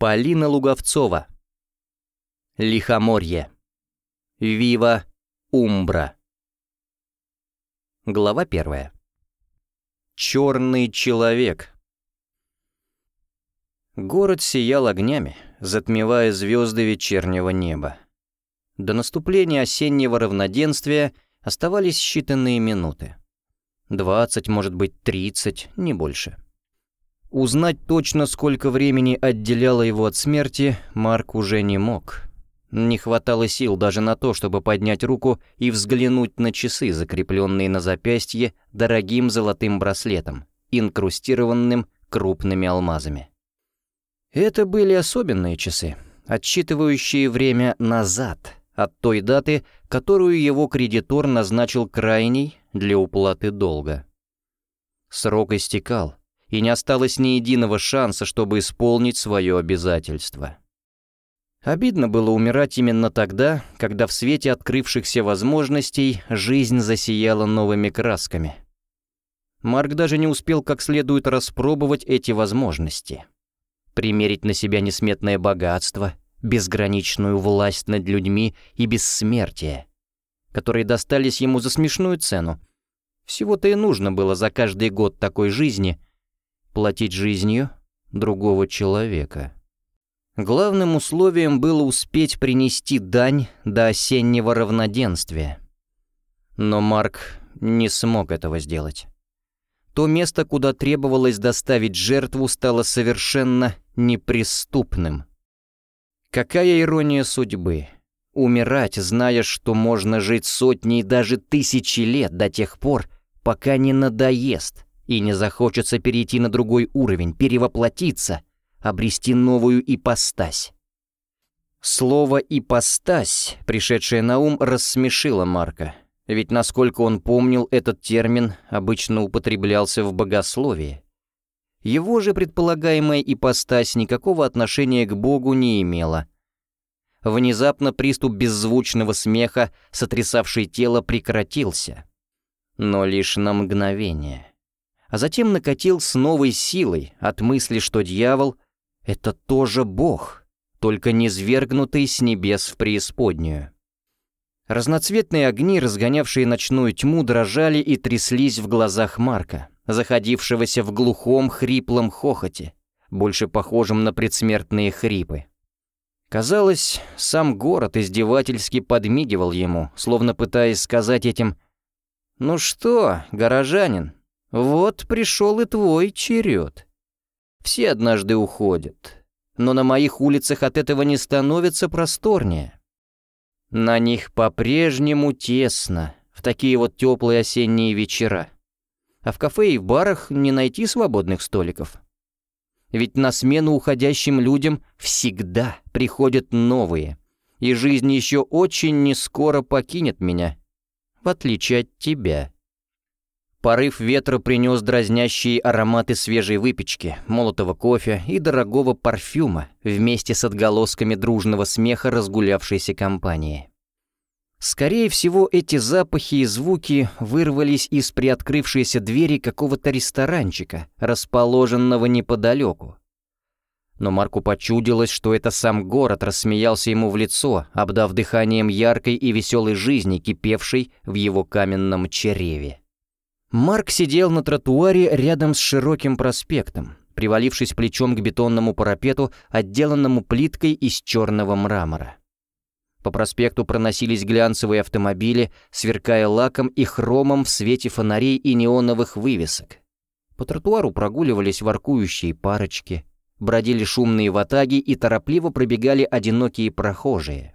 Полина Луговцова. Лихоморье. Вива Умбра. Глава первая. Черный человек. Город сиял огнями, затмевая звезды вечернего неба. До наступления осеннего равноденствия оставались считанные минуты. Двадцать, может быть, тридцать, не больше. Узнать точно, сколько времени отделяло его от смерти, Марк уже не мог. Не хватало сил даже на то, чтобы поднять руку и взглянуть на часы, закрепленные на запястье дорогим золотым браслетом, инкрустированным крупными алмазами. Это были особенные часы, отсчитывающие время назад, от той даты, которую его кредитор назначил крайней для уплаты долга. Срок истекал, и не осталось ни единого шанса, чтобы исполнить свое обязательство. Обидно было умирать именно тогда, когда в свете открывшихся возможностей жизнь засияла новыми красками. Марк даже не успел как следует распробовать эти возможности. Примерить на себя несметное богатство, безграничную власть над людьми и бессмертие, которые достались ему за смешную цену. Всего-то и нужно было за каждый год такой жизни платить жизнью другого человека. Главным условием было успеть принести дань до осеннего равноденствия. Но Марк не смог этого сделать. То место, куда требовалось доставить жертву, стало совершенно неприступным. Какая ирония судьбы. Умирать, зная, что можно жить сотни и даже тысячи лет до тех пор, пока не надоест и не захочется перейти на другой уровень, перевоплотиться — обрести новую ипостась. Слово «ипостась», пришедшее на ум, рассмешило Марка, ведь, насколько он помнил, этот термин обычно употреблялся в богословии. Его же предполагаемая ипостась никакого отношения к Богу не имела. Внезапно приступ беззвучного смеха, сотрясавший тело, прекратился. Но лишь на мгновение. А затем накатил с новой силой от мысли, что дьявол — это тоже Бог, только низвергнутый с небес в преисподнюю. Разноцветные огни, разгонявшие ночную тьму, дрожали и тряслись в глазах Марка, заходившегося в глухом хриплом хохоте, больше похожем на предсмертные хрипы. Казалось, сам город издевательски подмигивал ему, словно пытаясь сказать этим «Ну что, горожанин, вот пришел и твой черед». Все однажды уходят, но на моих улицах от этого не становится просторнее. На них по-прежнему тесно, в такие вот теплые осенние вечера. А в кафе и в барах не найти свободных столиков. Ведь на смену уходящим людям всегда приходят новые, и жизнь еще очень нескоро покинет меня, в отличие от тебя. Порыв ветра принес дразнящие ароматы свежей выпечки, молотого кофе и дорогого парфюма вместе с отголосками дружного смеха разгулявшейся компании. Скорее всего, эти запахи и звуки вырвались из приоткрывшейся двери какого-то ресторанчика, расположенного неподалеку. Но Марку почудилось, что это сам город рассмеялся ему в лицо, обдав дыханием яркой и веселой жизни, кипевшей в его каменном чреве. Марк сидел на тротуаре рядом с широким проспектом, привалившись плечом к бетонному парапету, отделанному плиткой из черного мрамора. По проспекту проносились глянцевые автомобили, сверкая лаком и хромом в свете фонарей и неоновых вывесок. По тротуару прогуливались воркующие парочки, бродили шумные ватаги и торопливо пробегали одинокие прохожие.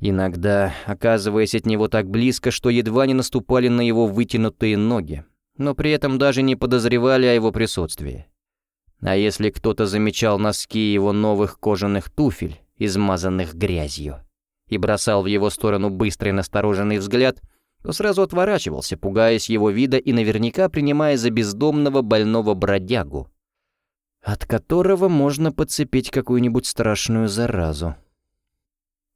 Иногда, оказываясь от него так близко, что едва не наступали на его вытянутые ноги, но при этом даже не подозревали о его присутствии. А если кто-то замечал носки его новых кожаных туфель, измазанных грязью, и бросал в его сторону быстрый настороженный взгляд, то сразу отворачивался, пугаясь его вида и наверняка принимая за бездомного больного бродягу, от которого можно подцепить какую-нибудь страшную заразу.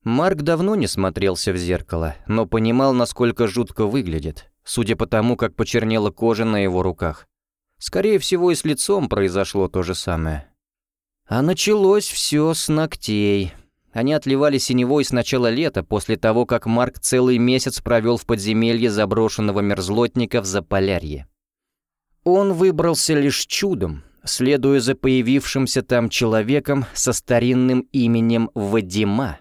Марк давно не смотрелся в зеркало, но понимал, насколько жутко выглядит, судя по тому, как почернела кожа на его руках. Скорее всего, и с лицом произошло то же самое. А началось все с ногтей. Они отливали синевой с начала лета, после того, как Марк целый месяц провел в подземелье заброшенного мерзлотника в Заполярье. Он выбрался лишь чудом, следуя за появившимся там человеком со старинным именем Вадима,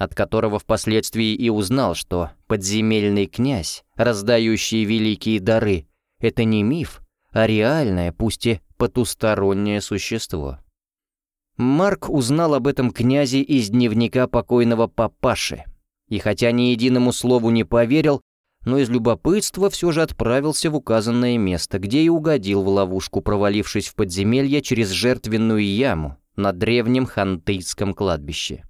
от которого впоследствии и узнал, что подземельный князь, раздающий великие дары, это не миф, а реальное, пусть и потустороннее существо. Марк узнал об этом князе из дневника покойного папаши, и хотя ни единому слову не поверил, но из любопытства все же отправился в указанное место, где и угодил в ловушку, провалившись в подземелье через жертвенную яму на древнем хантыйском кладбище.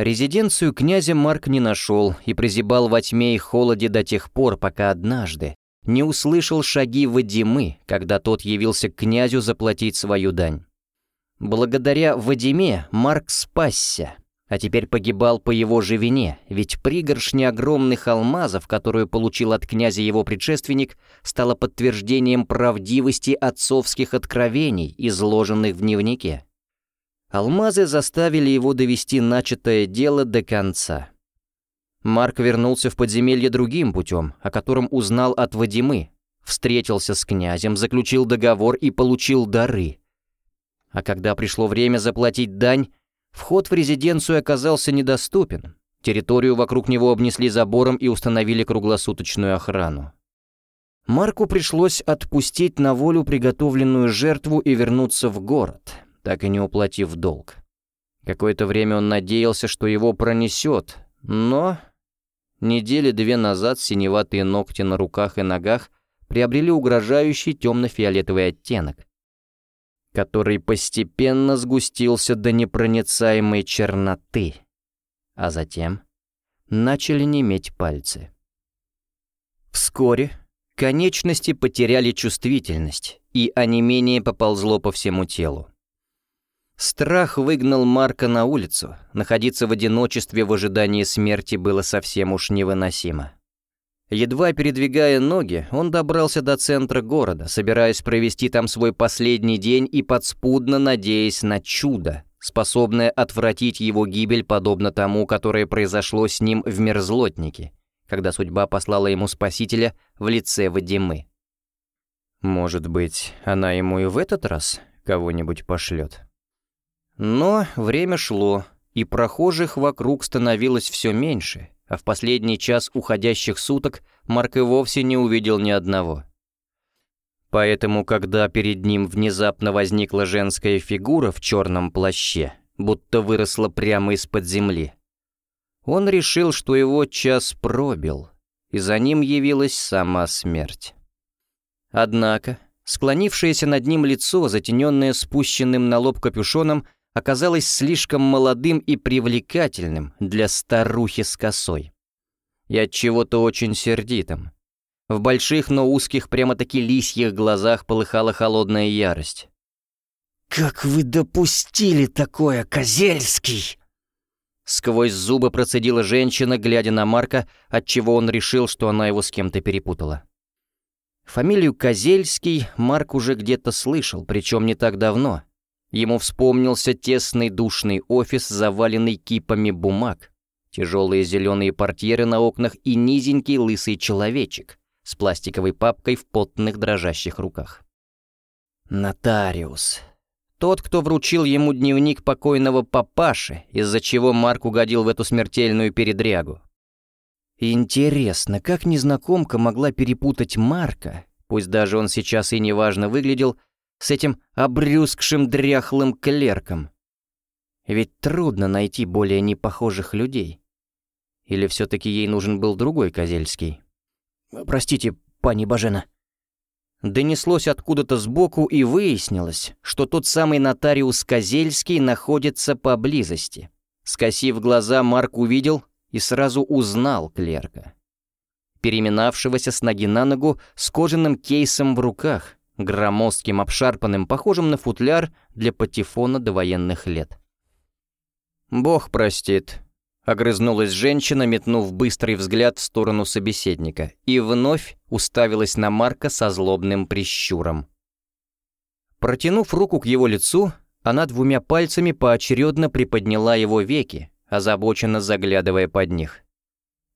Резиденцию князя Марк не нашел и прозябал во тьме и холоде до тех пор, пока однажды не услышал шаги Вадимы, когда тот явился к князю заплатить свою дань. Благодаря Вадиме Марк спасся, а теперь погибал по его же вине, ведь пригоршня огромных алмазов, которую получил от князя его предшественник, стала подтверждением правдивости отцовских откровений, изложенных в дневнике. Алмазы заставили его довести начатое дело до конца. Марк вернулся в подземелье другим путем, о котором узнал от Вадимы, встретился с князем, заключил договор и получил дары — а когда пришло время заплатить дань, вход в резиденцию оказался недоступен. Территорию вокруг него обнесли забором и установили круглосуточную охрану. Марку пришлось отпустить на волю приготовленную жертву и вернуться в город, так и не уплатив долг. Какое-то время он надеялся, что его пронесет, но... Недели две назад синеватые ногти на руках и ногах приобрели угрожающий темно-фиолетовый оттенок, который постепенно сгустился до непроницаемой черноты, а затем начали неметь пальцы. Вскоре конечности потеряли чувствительность, и онемение поползло по всему телу. Страх выгнал Марка на улицу, находиться в одиночестве в ожидании смерти было совсем уж невыносимо. Едва передвигая ноги, он добрался до центра города, собираясь провести там свой последний день и подспудно надеясь на чудо, способное отвратить его гибель подобно тому, которое произошло с ним в Мерзлотнике, когда судьба послала ему спасителя в лице Вадимы. Может быть, она ему и в этот раз кого-нибудь пошлет. Но время шло, и прохожих вокруг становилось все меньше — а в последний час уходящих суток Марк и вовсе не увидел ни одного. Поэтому, когда перед ним внезапно возникла женская фигура в черном плаще, будто выросла прямо из-под земли, он решил, что его час пробил, и за ним явилась сама смерть. Однако, склонившееся над ним лицо, затененное спущенным на лоб капюшоном, оказалось слишком молодым и привлекательным для старухи с косой. И от чего-то очень сердитым. В больших, но узких, прямо-таки лисьих глазах полыхала холодная ярость. «Как вы допустили такое, Козельский?» Сквозь зубы процедила женщина, глядя на Марка, отчего он решил, что она его с кем-то перепутала. Фамилию Козельский Марк уже где-то слышал, причем не так давно — Ему вспомнился тесный душный офис, заваленный кипами бумаг, тяжелые зеленые портьеры на окнах и низенький лысый человечек с пластиковой папкой в потных дрожащих руках. Нотариус. Тот, кто вручил ему дневник покойного папаши, из-за чего Марк угодил в эту смертельную передрягу. Интересно, как незнакомка могла перепутать Марка, пусть даже он сейчас и неважно выглядел, с этим обрюзгшим дряхлым клерком. Ведь трудно найти более непохожих людей. Или все-таки ей нужен был другой Козельский? «Простите, пани Бажена». Донеслось откуда-то сбоку и выяснилось, что тот самый нотариус Козельский находится поблизости. Скосив глаза, Марк увидел и сразу узнал клерка. Переминавшегося с ноги на ногу с кожаным кейсом в руках, громоздким, обшарпанным, похожим на футляр для патефона до военных лет. «Бог простит», — огрызнулась женщина, метнув быстрый взгляд в сторону собеседника, и вновь уставилась на Марка со злобным прищуром. Протянув руку к его лицу, Она двумя пальцами поочередно приподняла его веки, озабоченно заглядывая под них.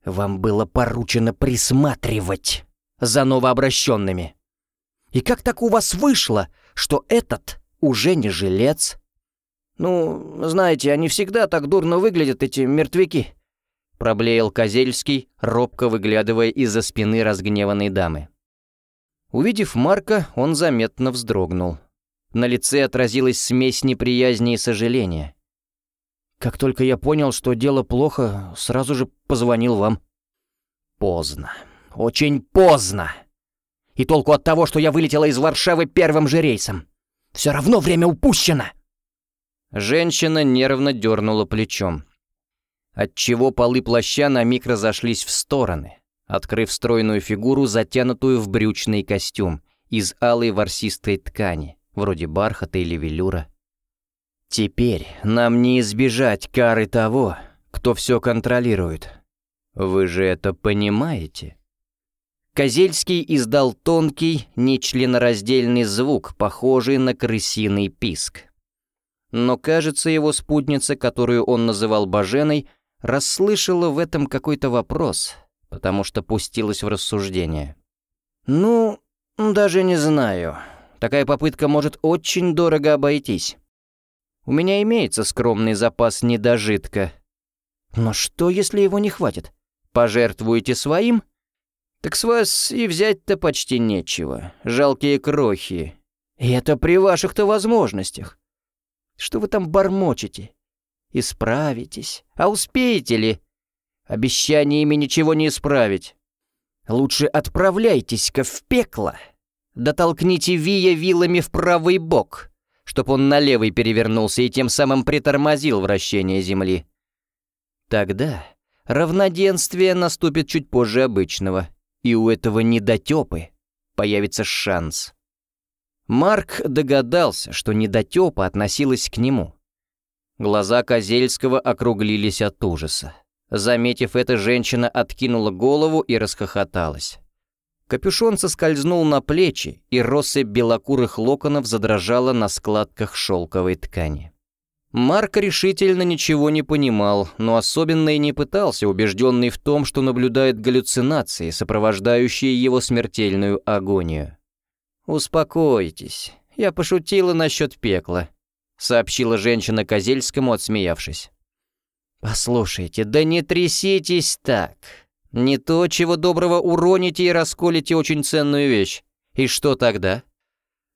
«Вам было поручено присматривать за новообращенными. И как так у вас вышло, что этот уже не жилец?» «Ну, знаете, они всегда так дурно выглядят, эти мертвяки», — проблеял Козельский, робко выглядывая из-за спины разгневанной дамы. Увидев Марка, он заметно вздрогнул. На лице отразилась смесь неприязни и сожаления. «Как только я понял, что дело плохо, сразу же позвонил вам». «Поздно. Очень поздно. И толку от того, что я вылетела из Варшавы первым же рейсом. Все равно время упущено!» Женщина нервно дернула плечом. Отчего полы плаща на миг разошлись в стороны, открыв стройную фигуру, затянутую в брючный костюм из алой ворсистой ткани вроде бархата или велюра. Теперь нам не избежать кары того, кто все контролирует. Вы же это понимаете? Козельский издал тонкий, нечленораздельный звук, похожий на крысиный писк. Но, кажется, его спутница, которую он называл Баженой, расслышала в этом какой-то вопрос, потому что пустилась в рассуждение. «Ну, даже не знаю», Такая попытка может очень дорого обойтись. У меня имеется скромный запас недожитка. Но что, если его не хватит? Пожертвуете своим? Так с вас и взять-то почти нечего. Жалкие крохи. И это при ваших-то возможностях. Что вы там бормочете? Исправитесь. А успеете ли? Обещаниями ничего не исправить. Лучше отправляйтесь-ка в пекло. Дотолкните Вия вилами в правый бок, чтоб он на левый перевернулся и тем самым притормозил вращение Земли. Тогда равноденствие наступит чуть позже обычного, и у этого недотёпы появится шанс. Марк догадался, что недотёпа относилась к нему. Глаза Козельского округлились от ужаса. Заметив это, женщина откинула голову и расхохоталась. Капюшон соскользнул на плечи, и россыпь белокурых локонов задрожала на складках шелковой ткани. Марк решительно ничего не понимал, но особенно и не пытался, убежденный в том, что наблюдает галлюцинации, сопровождающие его смертельную агонию. «Успокойтесь, я пошутила насчет пекла», — сообщила женщина Козельскому, отсмеявшись. «Послушайте, да не тряситесь так. Не то, чего доброго уроните и расколите очень ценную вещь. И что тогда?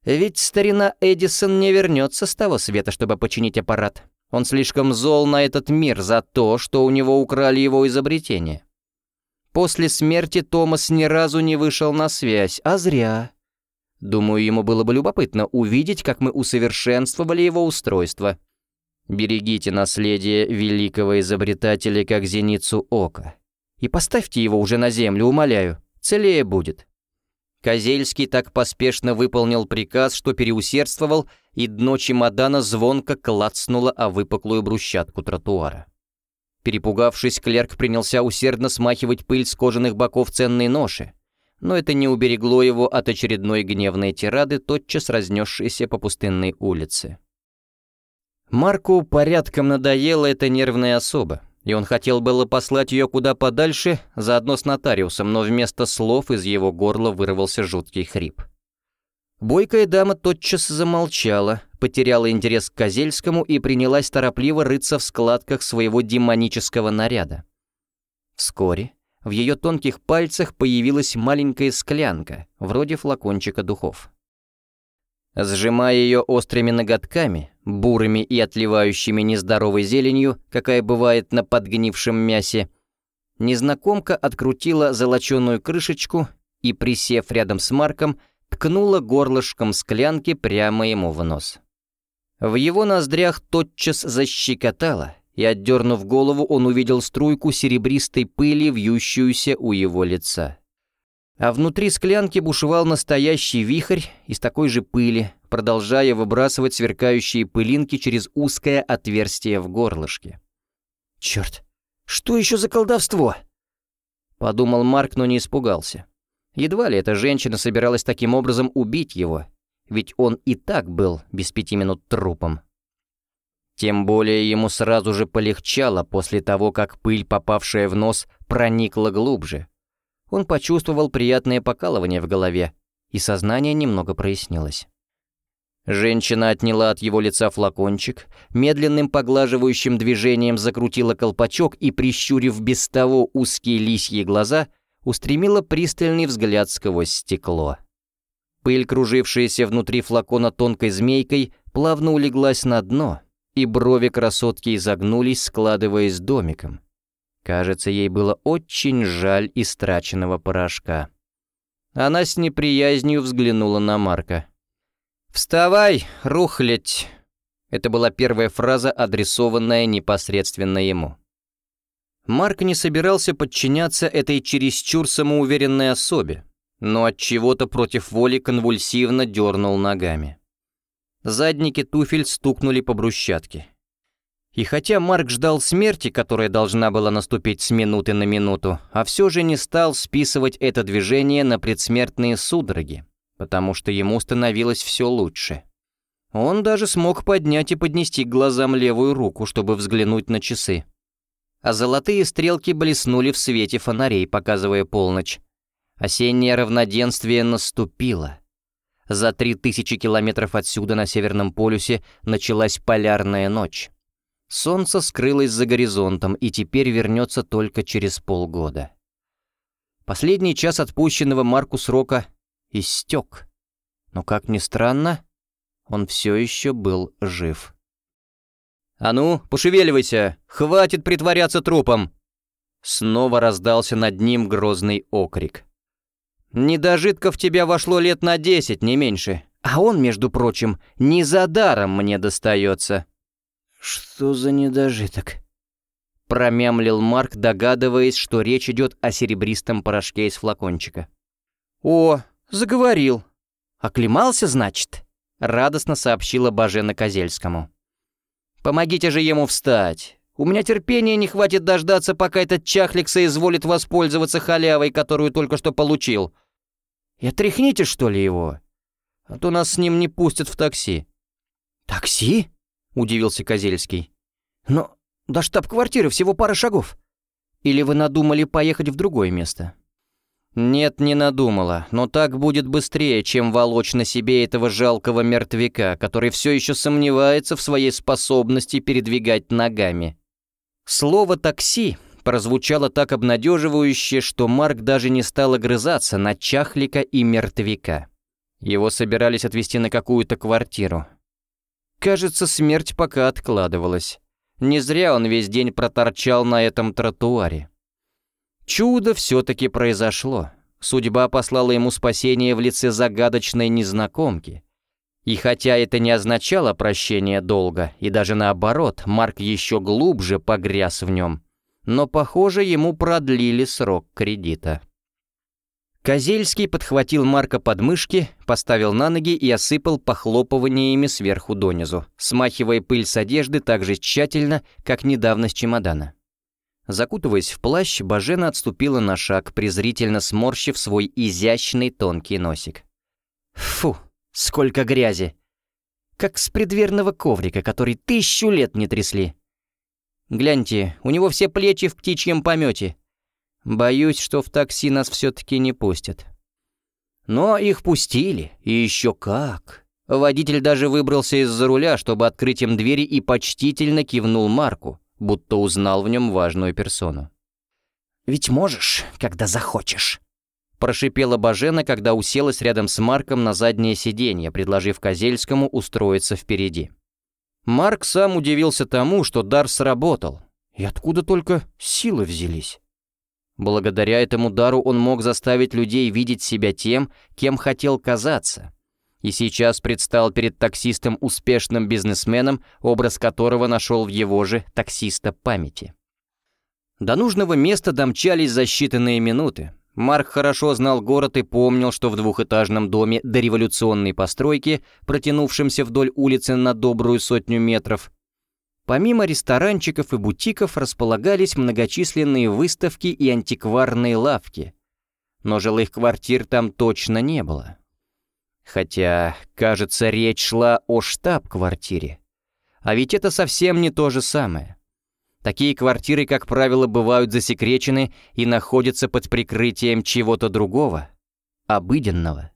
Ведь старина Эдисон не вернется с того света, чтобы починить аппарат. Он слишком зол на этот мир за то, что у него украли его изобретение. После смерти Томас ни разу не вышел на связь, а зря. Думаю, ему было бы любопытно увидеть, как мы усовершенствовали его устройство. Берегите наследие великого изобретателя как зеницу ока. И поставьте его уже на землю, умоляю. Целее будет». Козельский так поспешно выполнил приказ, что переусердствовал, и дно чемодана звонко клацнуло о выпуклую брусчатку тротуара. Перепугавшись, клерк принялся усердно смахивать пыль с кожаных боков ценной ноши, но это не уберегло его от очередной гневной тирады, тотчас разнесшейся по пустынной улице. Марку порядком надоела эта нервная особа и он хотел было послать ее куда подальше, заодно с нотариусом, но вместо слов из его горла вырвался жуткий хрип. Бойкая дама тотчас замолчала, потеряла интерес к Козельскому и принялась торопливо рыться в складках своего демонического наряда. Вскоре в ее тонких пальцах появилась маленькая склянка, вроде флакончика духов. Сжимая ее острыми ноготками, бурыми и отливающими нездоровой зеленью, какая бывает на подгнившем мясе, незнакомка открутила золоченую крышечку и, присев рядом с Марком, ткнула горлышком склянки прямо ему в нос. В его ноздрях тотчас защекотало, и, отдернув голову, он увидел струйку серебристой пыли, вьющуюся у его лица. А внутри склянки бушевал настоящий вихрь из такой же пыли, продолжая выбрасывать сверкающие пылинки через узкое отверстие в горлышке. «Черт, что еще за колдовство?» Подумал Марк, но не испугался. Едва ли эта женщина собиралась таким образом убить его, ведь он и так был без пяти минут трупом. Тем более ему сразу же полегчало после того, как пыль, попавшая в нос, проникла глубже. Он почувствовал приятное покалывание в голове, и сознание немного прояснилось. Женщина отняла от его лица флакончик, медленным поглаживающим движением закрутила колпачок и, прищурив без того узкие лисьи глаза, устремила пристальный взгляд сквозь стекло. Пыль, кружившаяся внутри флакона тонкой змейкой, плавно улеглась на дно — и брови красотки изогнулись, складываясь домиком. Кажется, ей было очень жаль истраченного порошка. Она с неприязнью взглянула на Марка. «Вставай, рухлядь!» Это была первая фраза, адресованная непосредственно ему. Марк не собирался подчиняться этой чересчур самоуверенной особе, но от чего-то против воли конвульсивно дернул ногами. Задники туфель стукнули по брусчатке. И хотя Марк ждал смерти, которая должна была наступить с минуты на минуту, а все же не стал списывать это движение на предсмертные судороги, потому что ему становилось все лучше. Он даже смог поднять и поднести к глазам левую руку, чтобы взглянуть на часы. А золотые стрелки блеснули в свете фонарей, показывая полночь. Осеннее равноденствие наступило. За три тысячи километров отсюда, на Северном полюсе, началась полярная ночь. Солнце скрылось за горизонтом и теперь вернется только через полгода. Последний час отпущенного Марку срока истек. Но, как ни странно, он все еще был жив. «А ну, пошевеливайся! Хватит притворяться трупом!» Снова раздался над ним грозный окрик. Недожитков тебя вошло лет на десять, не меньше. А он, между прочим, не за даром мне достается». «Что за недожиток?» Промямлил Марк, догадываясь, что речь идет о серебристом порошке из флакончика. «О, заговорил. Оклемался, значит?» — радостно сообщила Бажена Козельскому. «Помогите же ему встать. У меня терпения не хватит дождаться, пока этот чахлик соизволит воспользоваться халявой, которую только что получил. И отряхните, что ли, его? А то нас с ним не пустят в такси». «Такси?» — удивился Козельский. «Но до штаб-квартиры всего пара шагов. Или вы надумали поехать в другое место?» «Нет, не надумала, но так будет быстрее, чем волочь на себе этого жалкого мертвяка, который все еще сомневается в своей способности передвигать ногами». Слово «такси» прозвучало так обнадеживающе, что Марк даже не стал огрызаться на чахлика и мертвяка. Его собирались отвезти на какую-то квартиру. Кажется, смерть пока откладывалась. Не зря он весь день проторчал на этом тротуаре. Чудо все-таки произошло. Судьба послала ему спасение в лице загадочной незнакомки — и хотя это не означало прощение долга, и даже наоборот, Марк еще глубже погряз в нем, но, похоже, ему продлили срок кредита. Козельский подхватил Марка под мышки, поставил на ноги и осыпал похлопываниями сверху донизу, смахивая пыль с одежды так же тщательно, как недавно с чемодана. Закутываясь в плащ, Бажена отступила на шаг, презрительно сморщив свой изящный тонкий носик. «Фу!» Сколько грязи! Как с предверного коврика, который тысячу лет не трясли. Гляньте, у него все плечи в птичьем помете. Боюсь, что в такси нас все-таки не пустят. Но их пустили, и еще как. Водитель даже выбрался из-за руля, чтобы открыть им двери и почтительно кивнул Марку, будто узнал в нем важную персону. «Ведь можешь, когда захочешь», Прошипела Бажена, когда уселась рядом с Марком на заднее сиденье, предложив Козельскому устроиться впереди. Марк сам удивился тому, что дар сработал. И откуда только силы взялись? Благодаря этому дару он мог заставить людей видеть себя тем, кем хотел казаться. И сейчас предстал перед таксистом успешным бизнесменом, образ которого нашел в его же таксиста памяти. До нужного места домчались за считанные минуты, Марк хорошо знал город и помнил, что в двухэтажном доме дореволюционной постройки, протянувшемся вдоль улицы на добрую сотню метров, помимо ресторанчиков и бутиков располагались многочисленные выставки и антикварные лавки. Но жилых квартир там точно не было. Хотя, кажется, речь шла о штаб-квартире. А ведь это совсем не то же самое. Такие квартиры, как правило, бывают засекречены и находятся под прикрытием чего-то другого, обыденного.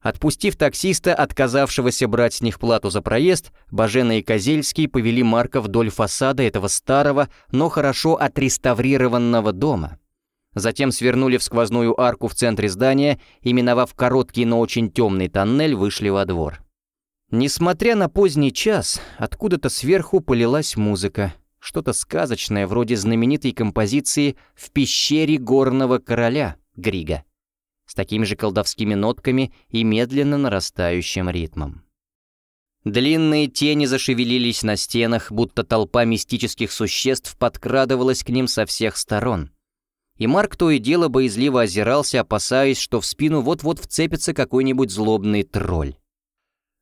Отпустив таксиста, отказавшегося брать с них плату за проезд, Бажена и Козельский повели Марка вдоль фасада этого старого, но хорошо отреставрированного дома. Затем свернули в сквозную арку в центре здания и, миновав короткий, но очень темный тоннель, вышли во двор. Несмотря на поздний час, откуда-то сверху полилась музыка, что-то сказочное вроде знаменитой композиции «В пещере горного короля» Грига с такими же колдовскими нотками и медленно нарастающим ритмом. Длинные тени зашевелились на стенах, будто толпа мистических существ подкрадывалась к ним со всех сторон. И Марк то и дело боязливо озирался, опасаясь, что в спину вот-вот вцепится какой-нибудь злобный тролль.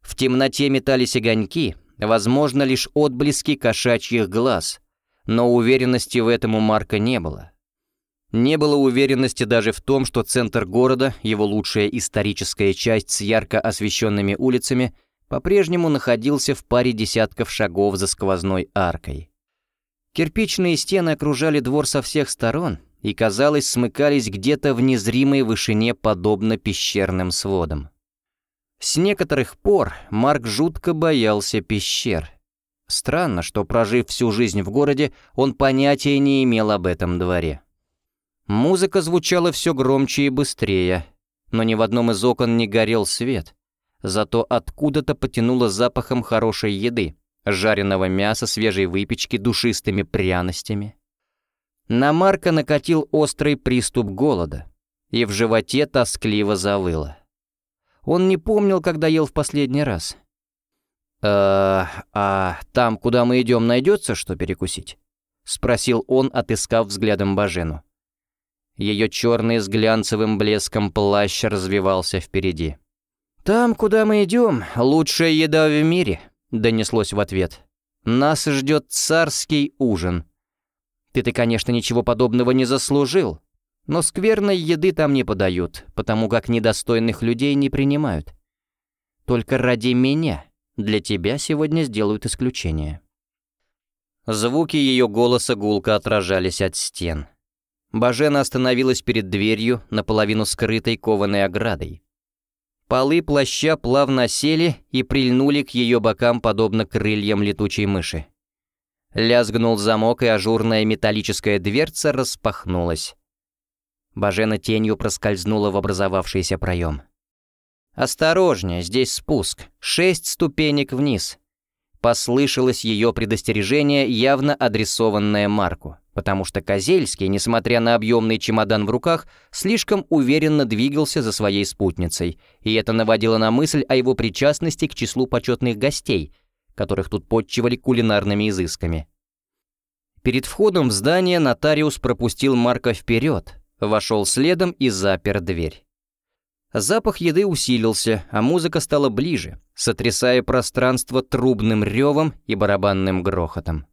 В темноте метались огоньки, возможно, лишь отблески кошачьих глаз, но уверенности в этом у Марка не было. Не было уверенности даже в том, что центр города, его лучшая историческая часть с ярко освещенными улицами, по-прежнему находился в паре десятков шагов за сквозной аркой. Кирпичные стены окружали двор со всех сторон и, казалось, смыкались где-то в незримой вышине, подобно пещерным сводам. С некоторых пор Марк жутко боялся пещер. Странно, что, прожив всю жизнь в городе, он понятия не имел об этом дворе. Музыка звучала все громче и быстрее, но ни в одном из окон не горел свет. Зато откуда-то потянуло запахом хорошей еды, жареного мяса, свежей выпечки, душистыми пряностями. На Марка накатил острый приступ голода, и в животе тоскливо завыло. Он не помнил, когда ел в последний раз. «Э, «А там, куда мы идем, найдется что перекусить?» — спросил он, отыскав взглядом Бажену. Ее черный с глянцевым блеском плащ развивался впереди. «Там, куда мы идем, лучшая еда в мире», — донеслось в ответ. «Нас ждет царский ужин. Ты-то, конечно, ничего подобного не заслужил, но скверной еды там не подают, потому как недостойных людей не принимают. Только ради меня для тебя сегодня сделают исключение». Звуки ее голоса гулко отражались от стен. Бажена остановилась перед дверью, наполовину скрытой кованой оградой. Полы плаща плавно сели и прильнули к ее бокам, подобно крыльям летучей мыши. Лязгнул замок, и ажурная металлическая дверца распахнулась. Бажена тенью проскользнула в образовавшийся проем. «Осторожнее, здесь спуск. Шесть ступенек вниз». Послышалось ее предостережение, явно адресованное Марку потому что Козельский, несмотря на объемный чемодан в руках, слишком уверенно двигался за своей спутницей, и это наводило на мысль о его причастности к числу почетных гостей, которых тут подчивали кулинарными изысками. Перед входом в здание нотариус пропустил Марка вперед, вошел следом и запер дверь. Запах еды усилился, а музыка стала ближе, сотрясая пространство трубным ревом и барабанным грохотом.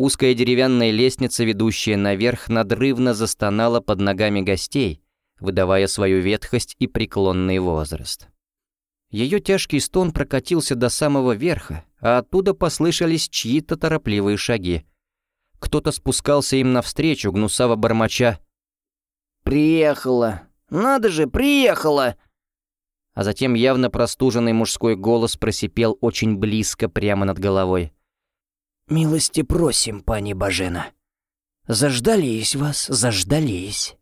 Узкая деревянная лестница, ведущая наверх, надрывно застонала под ногами гостей, выдавая свою ветхость и преклонный возраст. Ее тяжкий стон прокатился до самого верха, а оттуда послышались чьи-то торопливые шаги. Кто-то спускался им навстречу, гнусаво бормоча. «Приехала! Надо же, приехала!» А затем явно простуженный мужской голос просипел очень близко прямо над головой. «Милости просим, пани Бажена. Заждались вас, заждались».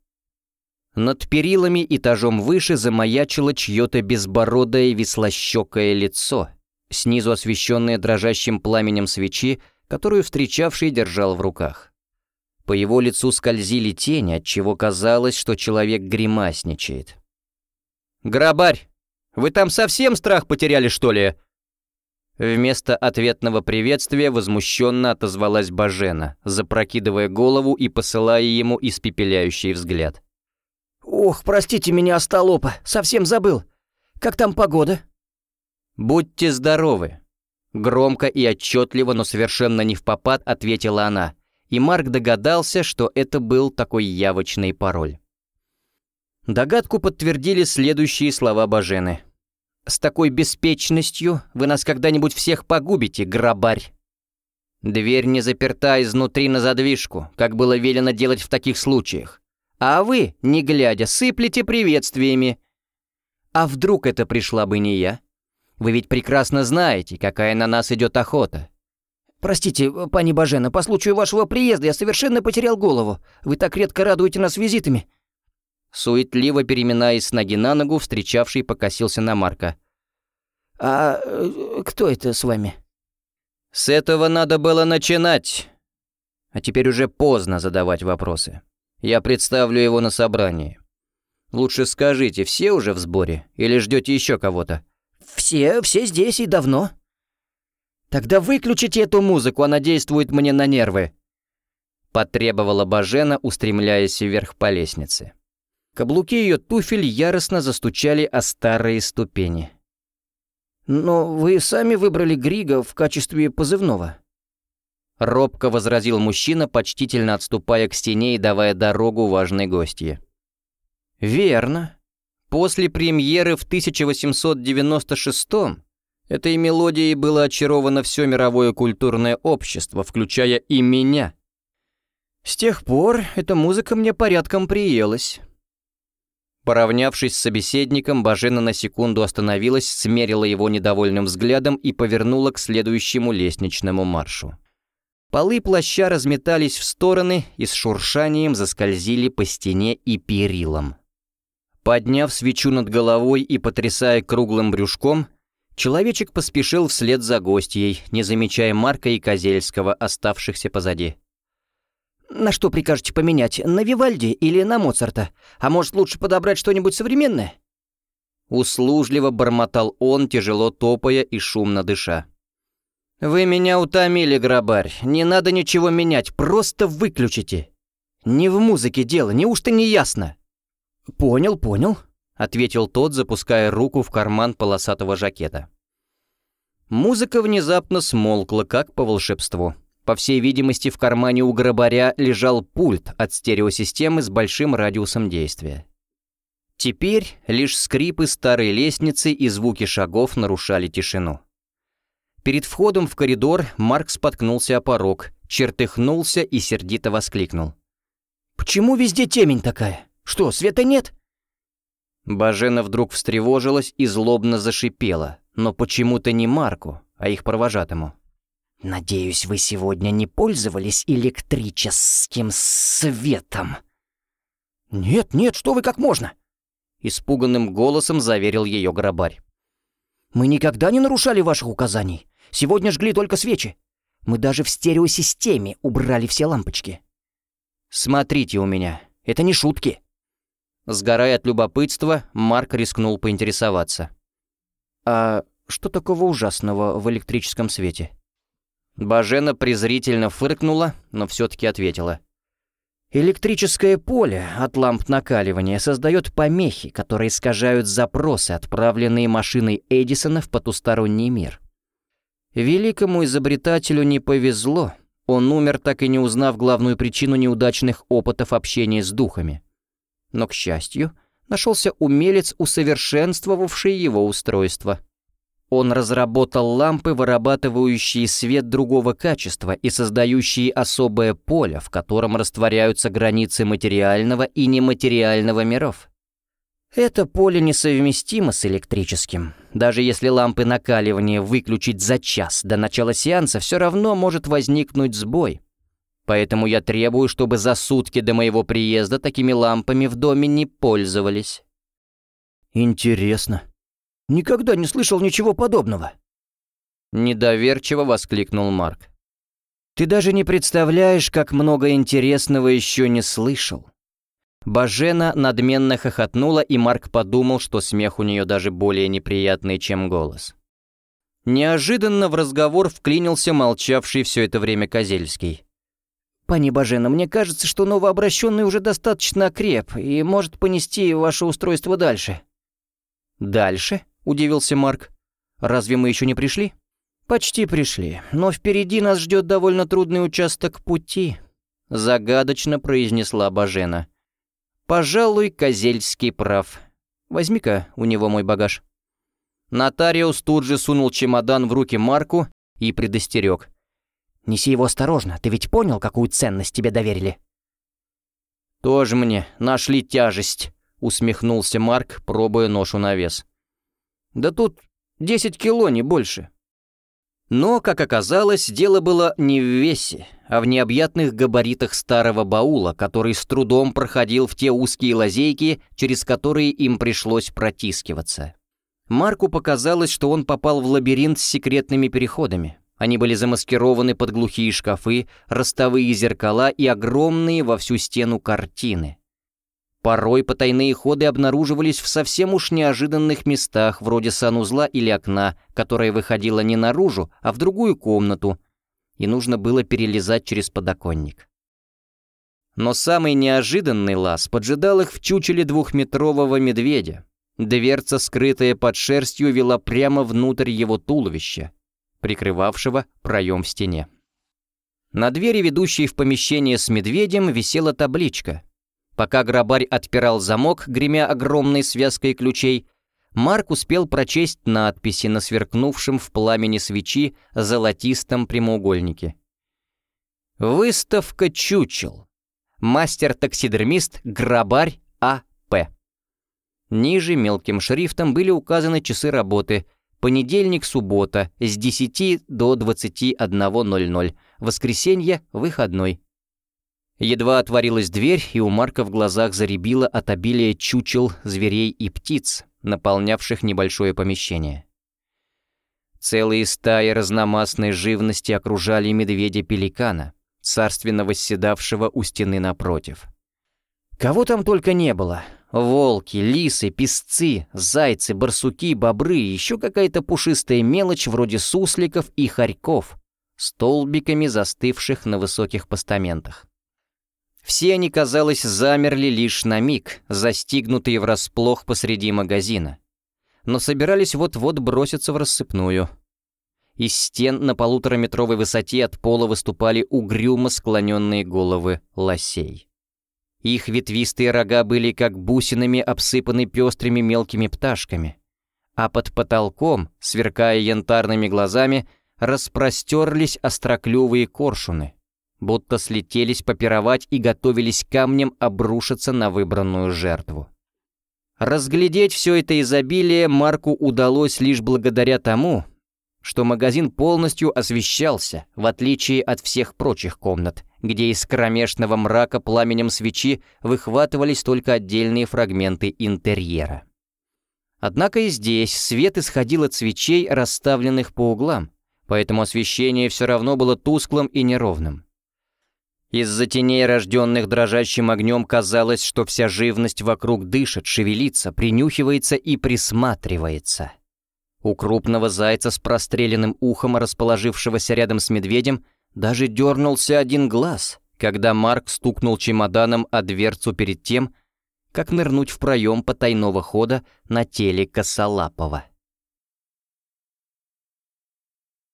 Над перилами этажом выше замаячило чье-то безбородое веслощекое лицо, снизу освещенное дрожащим пламенем свечи, которую встречавший держал в руках. По его лицу скользили тени, отчего казалось, что человек гримасничает. «Грабарь, вы там совсем страх потеряли, что ли?» Вместо ответного приветствия возмущенно отозвалась Бажена, запрокидывая голову и посылая ему испепеляющий взгляд. «Ох, простите меня, остолопа, совсем забыл. Как там погода?» «Будьте здоровы!» Громко и отчетливо, но совершенно не в попад, ответила она, и Марк догадался, что это был такой явочный пароль. Догадку подтвердили следующие слова Бажены. С такой беспечностью вы нас когда-нибудь всех погубите, грабарь. Дверь не заперта изнутри на задвижку, как было велено делать в таких случаях. А вы, не глядя, сыплете приветствиями. А вдруг это пришла бы не я? Вы ведь прекрасно знаете, какая на нас идет охота. Простите, пани Бажена, по случаю вашего приезда я совершенно потерял голову. Вы так редко радуете нас визитами. Суетливо переминаясь с ноги на ногу, встречавший покосился на Марка. «А э, кто это с вами?» «С этого надо было начинать. А теперь уже поздно задавать вопросы. Я представлю его на собрании. Лучше скажите, все уже в сборе или ждете еще кого-то?» «Все, все здесь и давно». «Тогда выключите эту музыку, она действует мне на нервы», — потребовала Бажена, устремляясь вверх по лестнице. Каблуки ее туфель яростно застучали о старые ступени. «Но вы сами выбрали Грига в качестве позывного». Робко возразил мужчина, почтительно отступая к стене и давая дорогу важной гостье. «Верно. После премьеры в 1896-м этой мелодией было очаровано все мировое культурное общество, включая и меня. С тех пор эта музыка мне порядком приелась». Поравнявшись с собеседником, Бажена на секунду остановилась, смерила его недовольным взглядом и повернула к следующему лестничному маршу. Полы плаща разметались в стороны и с шуршанием заскользили по стене и перилам. Подняв свечу над головой и потрясая круглым брюшком, человечек поспешил вслед за гостьей, не замечая Марка и Козельского, оставшихся позади. «На что прикажете поменять? На Вивальди или на Моцарта? А может, лучше подобрать что-нибудь современное?» Услужливо бормотал он, тяжело топая и шумно дыша. «Вы меня утомили, грабарь. Не надо ничего менять, просто выключите. Не в музыке дело, неужто не ясно?» «Понял, понял», — ответил тот, запуская руку в карман полосатого жакета. Музыка внезапно смолкла, как по волшебству. По всей видимости, в кармане у грабаря лежал пульт от стереосистемы с большим радиусом действия. Теперь лишь скрипы старой лестницы и звуки шагов нарушали тишину. Перед входом в коридор Марк споткнулся о порог, чертыхнулся и сердито воскликнул. «Почему везде темень такая? Что, света нет?» Бажена вдруг встревожилась и злобно зашипела, но почему-то не Марку, а их провожатому. «Надеюсь, вы сегодня не пользовались электрическим светом?» «Нет, нет, что вы, как можно?» Испуганным голосом заверил ее грабарь. «Мы никогда не нарушали ваших указаний. Сегодня жгли только свечи. Мы даже в стереосистеме убрали все лампочки». «Смотрите у меня, это не шутки». Сгорая от любопытства, Марк рискнул поинтересоваться. «А что такого ужасного в электрическом свете?» Бажена презрительно фыркнула, но все-таки ответила. Электрическое поле от ламп накаливания создает помехи, которые искажают запросы, отправленные машиной Эдисона в потусторонний мир. Великому изобретателю не повезло, он умер, так и не узнав главную причину неудачных опытов общения с духами. Но, к счастью, нашелся умелец, усовершенствовавший его устройство. Он разработал лампы, вырабатывающие свет другого качества и создающие особое поле, в котором растворяются границы материального и нематериального миров. Это поле несовместимо с электрическим. Даже если лампы накаливания выключить за час до начала сеанса, все равно может возникнуть сбой. Поэтому я требую, чтобы за сутки до моего приезда такими лампами в доме не пользовались. Интересно, Никогда не слышал ничего подобного!» Недоверчиво воскликнул Марк. «Ты даже не представляешь, как много интересного еще не слышал». Бажена надменно хохотнула, и Марк подумал, что смех у нее даже более неприятный, чем голос. Неожиданно в разговор вклинился молчавший все это время Козельский. «Пани Бажена, мне кажется, что новообращенный уже достаточно окреп и может понести ваше устройство дальше». «Дальше?» Удивился Марк. «Разве мы еще не пришли?» «Почти пришли, но впереди нас ждет довольно трудный участок пути», — загадочно произнесла Бажена. «Пожалуй, Козельский прав. Возьми-ка у него мой багаж». Нотариус тут же сунул чемодан в руки Марку и предостерег. «Неси его осторожно, ты ведь понял, какую ценность тебе доверили?» «Тоже мне нашли тяжесть», — усмехнулся Марк, пробуя ношу на вес. «Да тут десять кило, не больше». Но, как оказалось, дело было не в весе, а в необъятных габаритах старого баула, который с трудом проходил в те узкие лазейки, через которые им пришлось протискиваться. Марку показалось, что он попал в лабиринт с секретными переходами. Они были замаскированы под глухие шкафы, ростовые зеркала и огромные во всю стену картины. Порой потайные ходы обнаруживались в совсем уж неожиданных местах, вроде санузла или окна, которое выходило не наружу, а в другую комнату, и нужно было перелезать через подоконник. Но самый неожиданный лаз поджидал их в чучеле двухметрового медведя. Дверца, скрытая под шерстью, вела прямо внутрь его туловища, прикрывавшего проем в стене. На двери, ведущей в помещение с медведем, висела табличка. Пока грабарь отпирал замок, гремя огромной связкой ключей, Марк успел прочесть надписи на сверкнувшем в пламени свечи золотистом прямоугольнике. «Выставка чучел. Мастер-таксидермист Грабарь А.П.» Ниже мелким шрифтом были указаны часы работы — Понедельник-суббота с 10 до 21.00. Воскресенье – выходной. Едва отворилась дверь, и у Марка в глазах заребило от обилия чучел, зверей и птиц, наполнявших небольшое помещение. Целые стаи разномастной живности окружали медведя-пеликана, царственно восседавшего у стены напротив. Кого там только не было — Волки, лисы, песцы, зайцы, барсуки, бобры и еще какая-то пушистая мелочь вроде сусликов и хорьков, столбиками застывших на высоких постаментах. Все они, казалось, замерли лишь на миг, застигнутые врасплох посреди магазина. Но собирались вот-вот броситься в рассыпную. Из стен на полутораметровой высоте от пола выступали угрюмо склоненные головы лосей. Их ветвистые рога были как бусинами обсыпаны пестрыми мелкими пташками. А под потолком, сверкая янтарными глазами, распростерлись остроклювые коршуны, будто слетелись попировать и готовились камнем обрушиться на выбранную жертву. Разглядеть все это изобилие Марку удалось лишь благодаря тому, что магазин полностью освещался, в отличие от всех прочих комнат, где из кромешного мрака пламенем свечи выхватывались только отдельные фрагменты интерьера. Однако и здесь свет исходил от свечей, расставленных по углам, поэтому освещение все равно было тусклым и неровным. Из-за теней, рожденных дрожащим огнем, казалось, что вся живность вокруг дышит, шевелится, принюхивается и присматривается. У крупного зайца с простреленным ухом, расположившегося рядом с медведем, даже дернулся один глаз, когда Марк стукнул чемоданом о дверцу перед тем, как нырнуть в проем потайного хода на теле Косолапова.